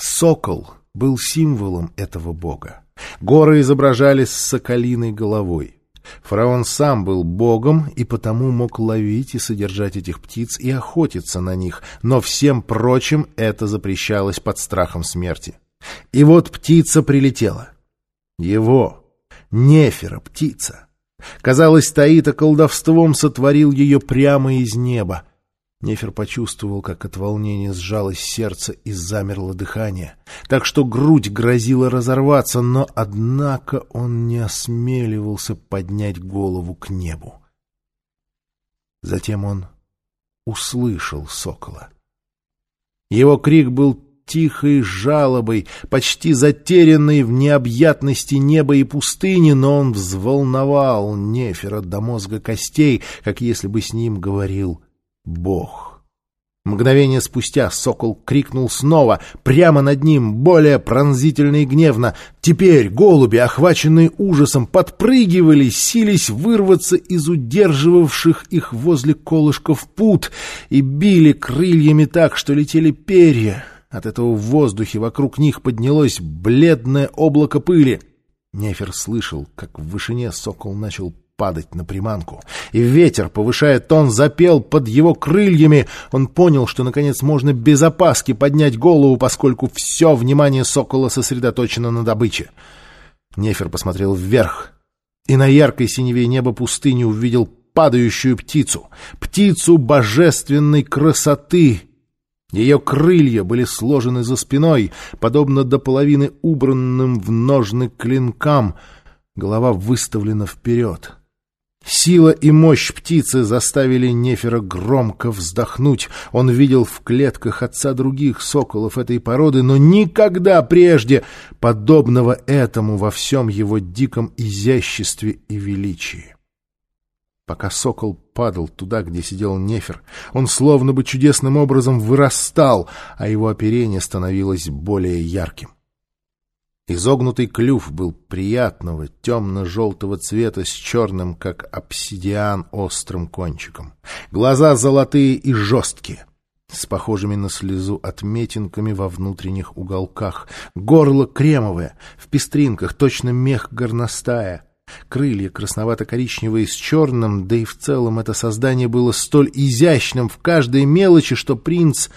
Сокол был символом этого бога. Горы изображались с соколиной головой. Фараон сам был богом и потому мог ловить и содержать этих птиц и охотиться на них, но всем прочим это запрещалось под страхом смерти. И вот птица прилетела. Его, Нефера, птица. Казалось, Таита колдовством сотворил ее прямо из неба. Нефер почувствовал, как от волнения сжалось сердце и замерло дыхание, так что грудь грозила разорваться, но, однако, он не осмеливался поднять голову к небу. Затем он услышал сокола. Его крик был тихой жалобой, почти затерянной в необъятности неба и пустыни, но он взволновал Нефера до мозга костей, как если бы с ним говорил Бог. Мгновение спустя сокол крикнул снова, прямо над ним, более пронзительно и гневно. Теперь голуби, охваченные ужасом, подпрыгивали, сились вырваться из удерживавших их возле колышков пут и били крыльями так, что летели перья. От этого в воздухе вокруг них поднялось бледное облако пыли. Нефер слышал, как в вышине сокол начал падать на приманку. И ветер, повышая тон, запел под его крыльями. Он понял, что, наконец, можно без опаски поднять голову, поскольку все внимание сокола сосредоточено на добыче. Нефер посмотрел вверх и на яркой синеве неба пустыни увидел падающую птицу. Птицу божественной красоты. Ее крылья были сложены за спиной, подобно до половины убранным в ножны клинкам. Голова выставлена вперед. Сила и мощь птицы заставили Нефера громко вздохнуть. Он видел в клетках отца других соколов этой породы, но никогда прежде подобного этому во всем его диком изяществе и величии. Пока сокол падал туда, где сидел Нефер, он словно бы чудесным образом вырастал, а его оперение становилось более ярким. Изогнутый клюв был приятного, темно-желтого цвета с черным, как обсидиан, острым кончиком. Глаза золотые и жесткие, с похожими на слезу отметинками во внутренних уголках. Горло кремовое, в пестринках, точно мех горностая. Крылья красновато-коричневые с черным, да и в целом это создание было столь изящным в каждой мелочи, что принц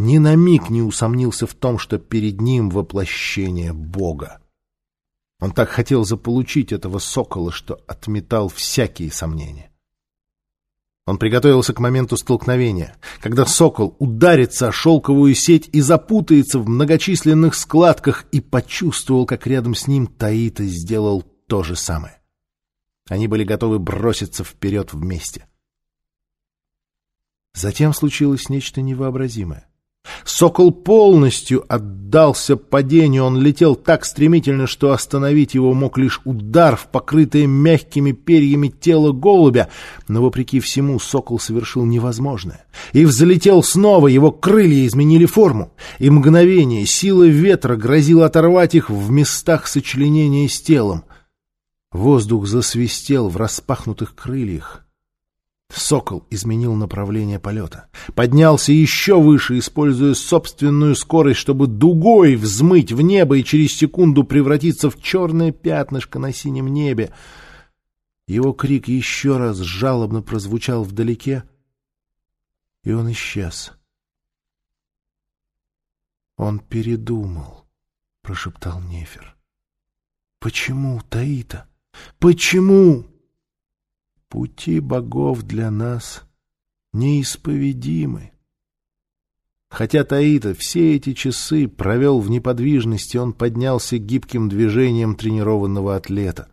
ни на миг не усомнился в том, что перед ним воплощение Бога. Он так хотел заполучить этого сокола, что отметал всякие сомнения. Он приготовился к моменту столкновения, когда сокол ударится о шелковую сеть и запутается в многочисленных складках, и почувствовал, как рядом с ним Таита сделал то же самое. Они были готовы броситься вперед вместе. Затем случилось нечто невообразимое. Сокол полностью отдался падению, он летел так стремительно, что остановить его мог лишь удар в покрытое мягкими перьями тело голубя, но, вопреки всему, сокол совершил невозможное. И взлетел снова, его крылья изменили форму, и мгновение сила ветра грозила оторвать их в местах сочленения с телом. Воздух засвистел в распахнутых крыльях. Сокол изменил направление полета. Поднялся еще выше, используя собственную скорость, чтобы дугой взмыть в небо и через секунду превратиться в черное пятнышко на синем небе. Его крик еще раз жалобно прозвучал вдалеке, и он исчез. «Он передумал», — прошептал Нефер. «Почему, Таита? Почему?» Пути богов для нас неисповедимы. Хотя Таита все эти часы провел в неподвижности, он поднялся гибким движением тренированного атлета.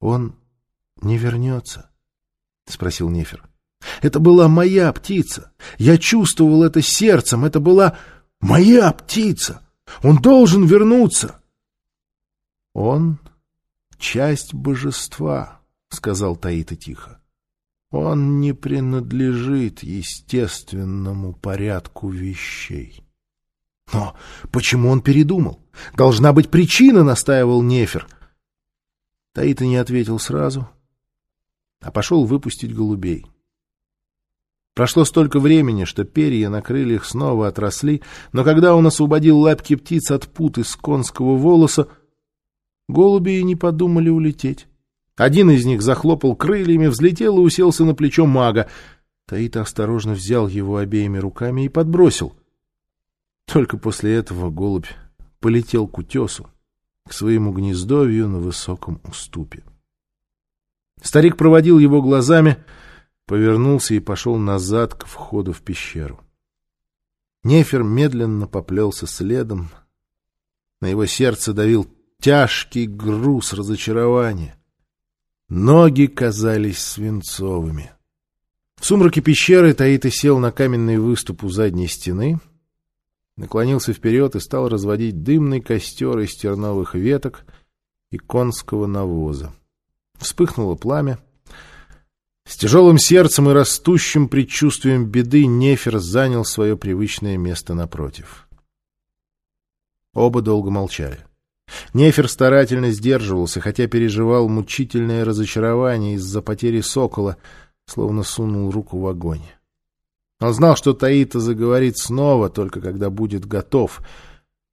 «Он не вернется?» — спросил Нефер. «Это была моя птица. Я чувствовал это сердцем. Это была моя птица. Он должен вернуться». «Он — часть божества». — сказал Таита тихо. «Он не принадлежит естественному порядку вещей». «Но почему он передумал? Должна быть причина», — настаивал Нефер. Таита не ответил сразу, а пошел выпустить голубей. Прошло столько времени, что перья на крыльях снова отросли, но когда он освободил лапки птиц от пут из конского волоса, голуби и не подумали улететь. Один из них захлопал крыльями, взлетел и уселся на плечо мага. Таита осторожно взял его обеими руками и подбросил. Только после этого голубь полетел к утесу, к своему гнездовью на высоком уступе. Старик проводил его глазами, повернулся и пошел назад к входу в пещеру. Нефер медленно поплелся следом. На его сердце давил тяжкий груз разочарования. Ноги казались свинцовыми. В сумраке пещеры Таита сел на каменный выступ у задней стены, наклонился вперед и стал разводить дымный костер из терновых веток и конского навоза. Вспыхнуло пламя. С тяжелым сердцем и растущим предчувствием беды Нефер занял свое привычное место напротив. Оба долго молчали. Нефер старательно сдерживался, хотя переживал мучительное разочарование из-за потери сокола, словно сунул руку в огонь. Он знал, что Таита заговорит снова, только когда будет готов.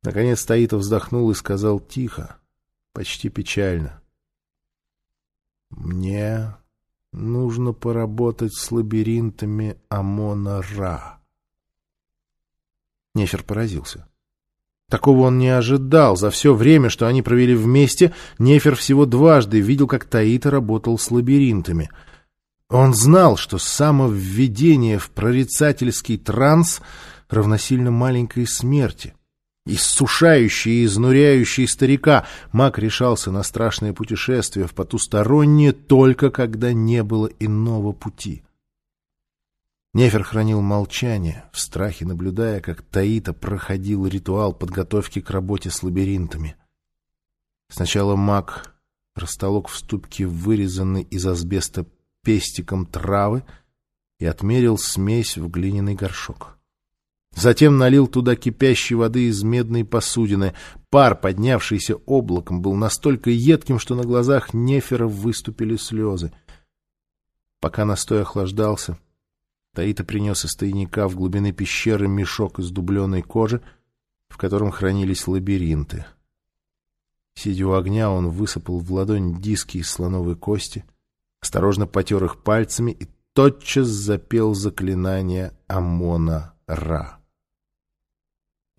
Наконец Таита вздохнул и сказал тихо, почти печально. «Мне нужно поработать с лабиринтами Амона-Ра». Нефер поразился. Такого он не ожидал. За все время, что они провели вместе, Нефер всего дважды видел, как Таита работал с лабиринтами. Он знал, что самовведение в прорицательский транс равносильно маленькой смерти. Иссушающий и изнуряющий старика, маг решался на страшное путешествие в потустороннее только когда не было иного пути. Нефер хранил молчание, в страхе наблюдая, как Таита проходил ритуал подготовки к работе с лабиринтами. Сначала маг растолок в ступке вырезанный из асбеста пестиком травы и отмерил смесь в глиняный горшок. Затем налил туда кипящей воды из медной посудины. Пар, поднявшийся облаком, был настолько едким, что на глазах Нефера выступили слезы. Пока настой охлаждался, Таита принес из тайника в глубины пещеры мешок из дубленой кожи, в котором хранились лабиринты. Сидя у огня, он высыпал в ладонь диски из слоновой кости, осторожно потер их пальцами и тотчас запел заклинание Амона-Ра.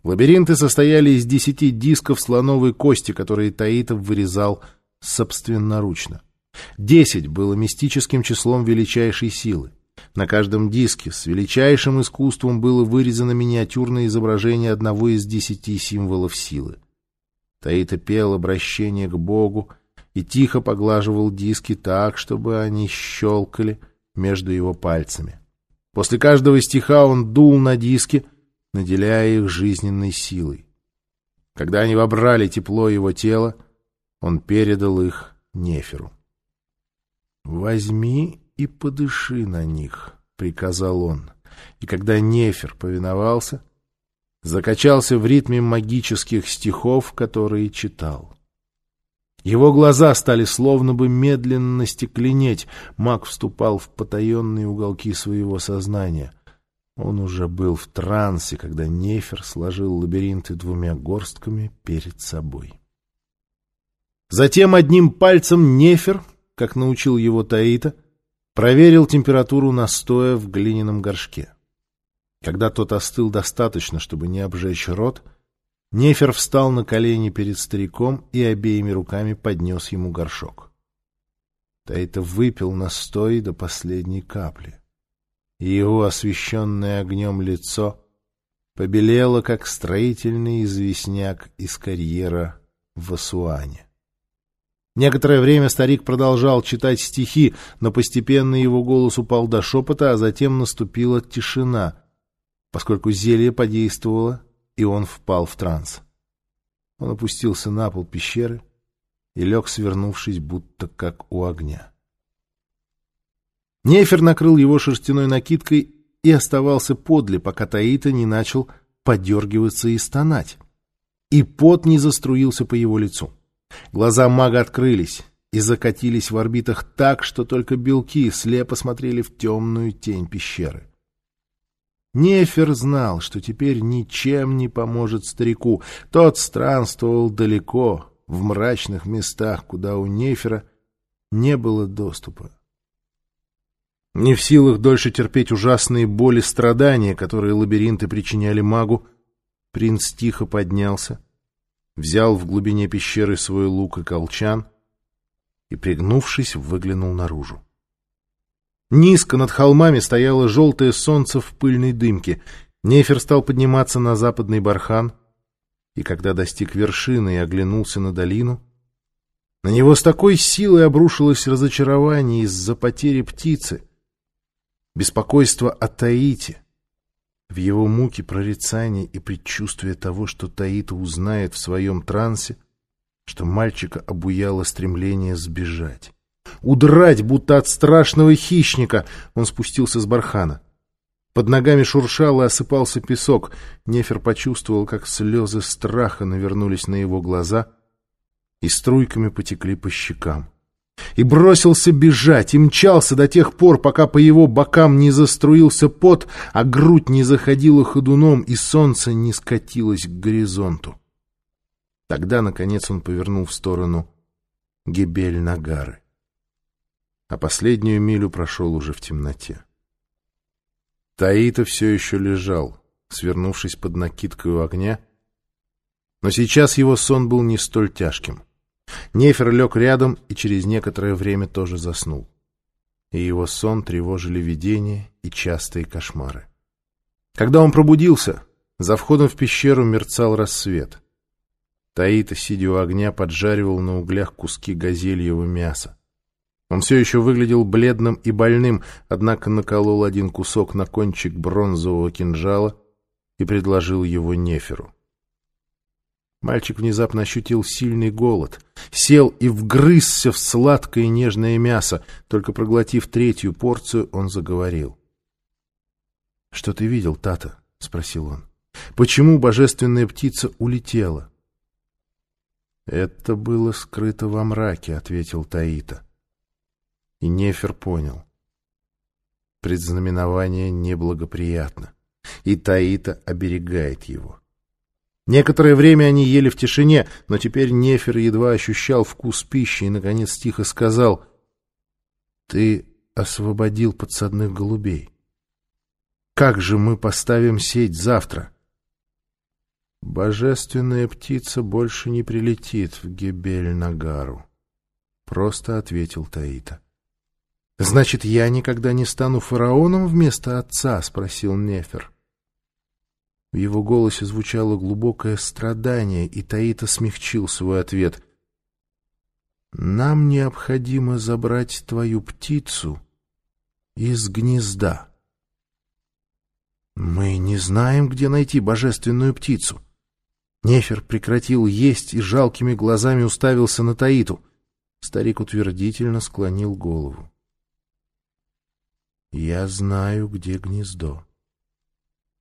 Лабиринты состояли из десяти дисков слоновой кости, которые Таитов вырезал собственноручно. Десять было мистическим числом величайшей силы. На каждом диске с величайшим искусством было вырезано миниатюрное изображение одного из десяти символов силы. Таита пел обращение к Богу и тихо поглаживал диски так, чтобы они щелкали между его пальцами. После каждого стиха он дул на диски, наделяя их жизненной силой. Когда они вобрали тепло его тела, он передал их Неферу. «Возьми и подыши на них», — приказал он. И когда Нефер повиновался, закачался в ритме магических стихов, которые читал. Его глаза стали словно бы медленно стекленеть, маг вступал в потаенные уголки своего сознания. Он уже был в трансе, когда Нефер сложил лабиринты двумя горстками перед собой. Затем одним пальцем Нефер, как научил его Таита, — Проверил температуру настоя в глиняном горшке. Когда тот остыл достаточно, чтобы не обжечь рот, Нефер встал на колени перед стариком и обеими руками поднес ему горшок. Таита выпил настой до последней капли, и его освещенное огнем лицо побелело, как строительный известняк из карьера в Асуане. Некоторое время старик продолжал читать стихи, но постепенно его голос упал до шепота, а затем наступила тишина, поскольку зелье подействовало, и он впал в транс. Он опустился на пол пещеры и лег, свернувшись, будто как у огня. Нефер накрыл его шерстяной накидкой и оставался подле, пока Таита не начал подергиваться и стонать, и пот не заструился по его лицу. Глаза мага открылись и закатились в орбитах так, что только белки слепо смотрели в темную тень пещеры. Нефер знал, что теперь ничем не поможет старику. Тот странствовал далеко, в мрачных местах, куда у Нефера не было доступа. Не в силах дольше терпеть ужасные боли страдания, которые лабиринты причиняли магу, принц тихо поднялся, взял в глубине пещеры свой лук и колчан и, пригнувшись, выглянул наружу. Низко над холмами стояло желтое солнце в пыльной дымке. Нефер стал подниматься на западный бархан, и когда достиг вершины и оглянулся на долину, на него с такой силой обрушилось разочарование из-за потери птицы, беспокойство о Таите, в его муке прорицание и предчувствие того, что Таита узнает в своем трансе, что мальчика обуяло стремление сбежать. Удрать, будто от страшного хищника, он спустился с бархана. Под ногами шуршал и осыпался песок. Нефер почувствовал, как слезы страха навернулись на его глаза и струйками потекли по щекам. И бросился бежать, и мчался до тех пор, пока по его бокам не заструился пот, а грудь не заходила ходуном, и солнце не скатилось к горизонту. Тогда, наконец, он повернул в сторону Гебель-Нагары а последнюю милю прошел уже в темноте. Таита все еще лежал, свернувшись под накидкой у огня, но сейчас его сон был не столь тяжким. Нефер лег рядом и через некоторое время тоже заснул. И его сон тревожили видения и частые кошмары. Когда он пробудился, за входом в пещеру мерцал рассвет. Таита, сидя у огня, поджаривал на углях куски газельего мяса. Он все еще выглядел бледным и больным, однако наколол один кусок на кончик бронзового кинжала и предложил его Неферу. Мальчик внезапно ощутил сильный голод, сел и вгрызся в сладкое и нежное мясо. Только проглотив третью порцию, он заговорил. — Что ты видел, Тата? — спросил он. — Почему божественная птица улетела? — Это было скрыто во мраке, — ответил Таита. И Нефер понял. Предзнаменование неблагоприятно, и Таита оберегает его. Некоторое время они ели в тишине, но теперь Нефер едва ощущал вкус пищи и, наконец, тихо сказал, «Ты освободил подсадных голубей. Как же мы поставим сеть завтра?» «Божественная птица больше не прилетит в Гебель-Нагару», — просто ответил Таита. «Значит, я никогда не стану фараоном вместо отца?» — спросил Нефер. В его голосе звучало глубокое страдание, и Таита смягчил свой ответ. «Нам необходимо забрать твою птицу из гнезда». «Мы не знаем, где найти божественную птицу». Нефер прекратил есть и жалкими глазами уставился на Таиту. Старик утвердительно склонил голову. Я знаю, где гнездо.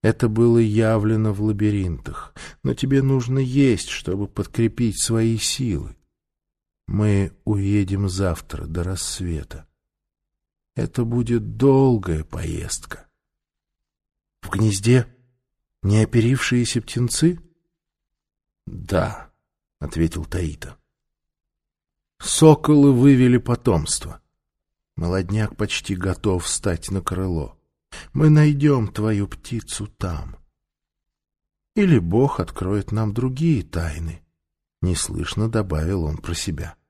Это было явлено в лабиринтах, но тебе нужно есть, чтобы подкрепить свои силы. Мы уедем завтра до рассвета. Это будет долгая поездка. В гнезде неоперившиеся птенцы? Да, — ответил Таита. Соколы вывели потомство. Молодняк почти готов встать на крыло. Мы найдем твою птицу там. Или Бог откроет нам другие тайны. Неслышно добавил он про себя. —